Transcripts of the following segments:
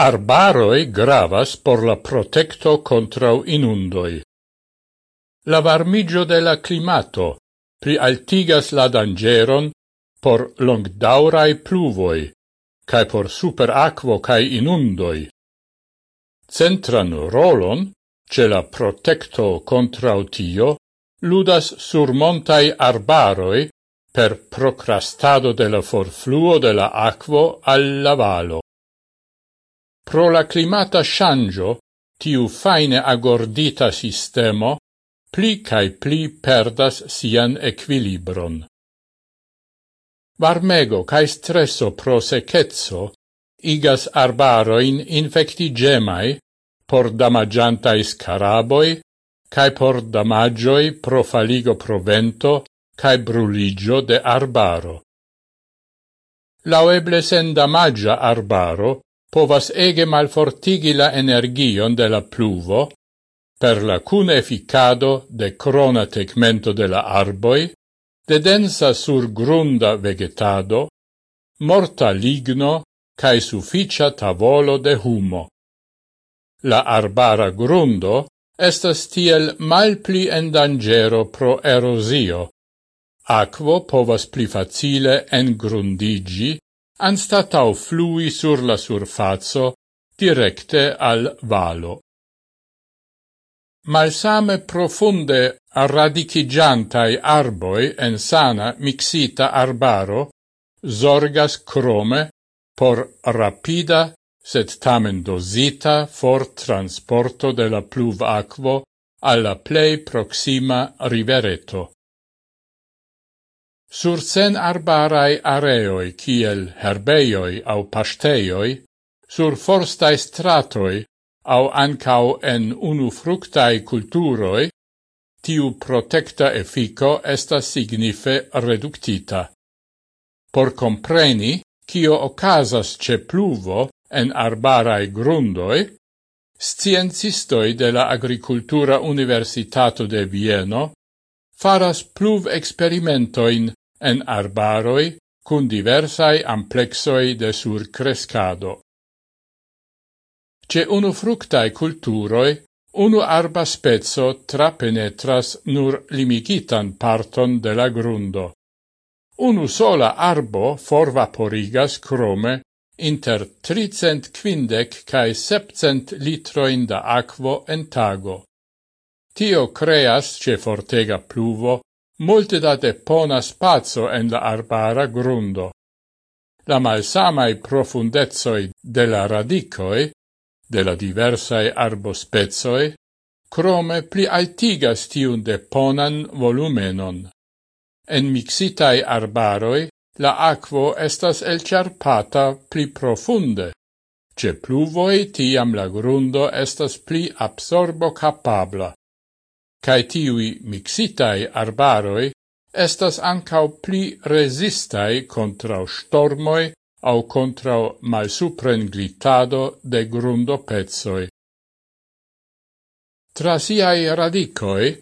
Arbaroi gravas por la protecto contrau inundoi. La varmigio de la climato prialtigas la dangeron por longdaurai pluvoi, cae por superacquo cae inundoi. Centran rolon, ce la protecto contrau tio, ludas surmontai arbaroi per procrastado de la forfluo de la aquo al lavalo. Pro la climata shangio, tiu faine agordita sistemo, pli cae pli perdas sian equilibron. Varmego cae stresso pro secezzo igas arbaroin infectigemae por damagiantai scaraboi cae por damagioi pro faligo provento cae bruligio de arbaro. Laueble sen damagia arbaro, povas ege malfortigi la energion de la pluvo per la cun efficado de crona tegmento de la arboi, de densa surgrunda vegetado, morta ligno cae sufficia tavolo de humo. La arbara grundo estas tiel malpli en dangero pro erosio. Aquo povas pli facile engrundigi anstatau flui sur la surfazzo directe al valo. Malsame profunde radicigiantai arboi en sana mixita arbaro zorgas crome por rapida sed tamen dosita for transporto de la pluv aquo alla plei proxima rivereto. Sur sen arbarai areoi kiel herbeioi au pasteioi, sur forstai stratoi au ancau en unu fructai culturoi, tiu protecta effico estas signife reductita. Por compreni kio ocasas ce pluvo en arbarai grundoi, sciencistoi de la Agricultura Universitato de Vieno faras pluv experimentoin en arbaroi cun diversai amplexoi de surcrescado. Ce unu fructae culturoi, unu arba spezzo trapenetras nur limigitan parton de la grundo. Unu sola arbo forvaporigas crome inter 350 cae 700 litroin da aquo en tago. Tio creas ce fortega pluvo multe da depona spazio en la arbara grundo. La malsamai profundezoi de la radicoi, de la diversae arbospezoi, crome pli altigas tiun deponan volumenon. En mixitai arbaroi, la aquo estas elciarpata pli profunde. Ce pluvoi tiam la grundo estas pli absorbo capabla cae tiui mixitai arbaroi estas ancau pli resistai contra stormoi au contra malsupren glitado de grundo pezoi. Tra siai radicoi,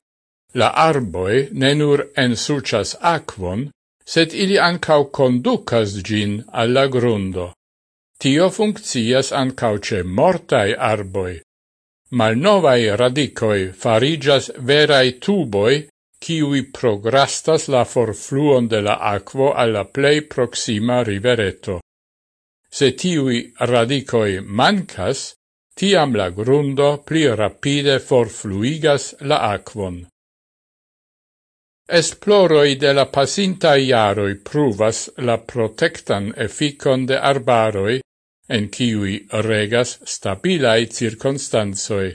la arboi ne nur ensucias aquon, sed ili ancau conducas gin alla grundo. Tio funccias ancau ce mortai arboi, Malnovai radicoi farigas verai tuboi, kiui prograstas la forfluon de la aquo alla plei proxima rivereto. Se tiui radicoi mancas, tiam la grundo pli rapide forfluigas la aquon. Esploroi de la pasinta iaroi pruvas la protectan efficon de arbaroi en kiui regas stabilai circonstanzoi.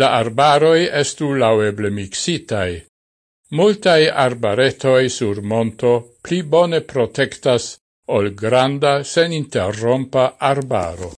La arbaroi estu laueble mixitai. Multai arbaretoi sur monto pli bone protectas ol granda sen interrompa arbaro.